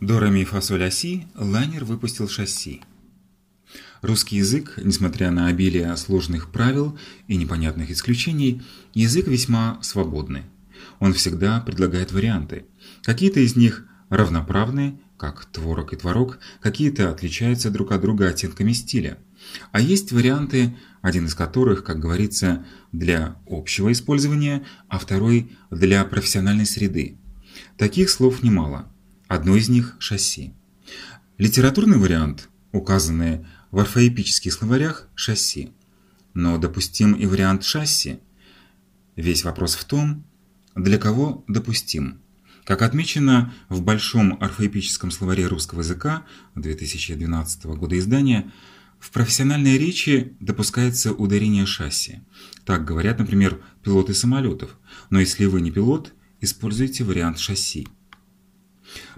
До ре ми фа соль ля си лайнер выпустил шасси. Русский язык, несмотря на обилие сложных правил и непонятных исключений, язык весьма свободный. Он всегда предлагает варианты. Какие-то из них равноправны, как творог и творог, какие-то отличаются друг от друга оттенками стиля. А есть варианты, один из которых, как говорится, для общего использования, а второй для профессиональной среды. Таких слов немало. Одно из них – шасси. Литературный вариант, указанный в орфоэпических словарях – шасси. Но допустим и вариант шасси. Весь вопрос в том, для кого допустим. Как отмечено в Большом орфоэпическом словаре русского языка 2012 года издания, в профессиональной речи допускается ударение шасси. Так говорят, например, пилоты самолетов. Но если вы не пилот, используйте вариант шасси.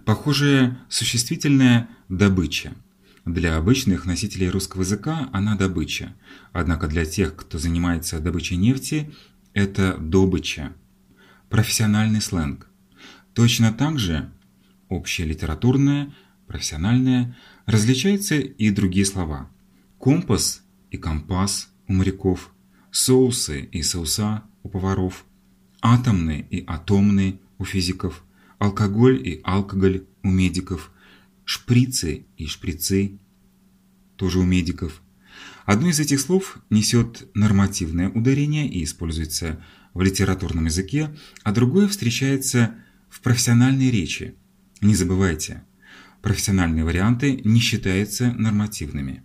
Похожее существительное «добыча». Для обычных носителей русского языка она добыча, однако для тех, кто занимается добычей нефти, это добыча. Профессиональный сленг. Точно так же общелитературное, профессиональное различаются и другие слова. Компас и компас у моряков, соусы и соуса у поваров, атомный и атомный у физиков – алкоголь и алкоголь у медиков, шприцы и шприцы тоже у медиков. Одно из этих слов несет нормативное ударение и используется в литературном языке, а другое встречается в профессиональной речи. Не забывайте, профессиональные варианты не считаются нормативными.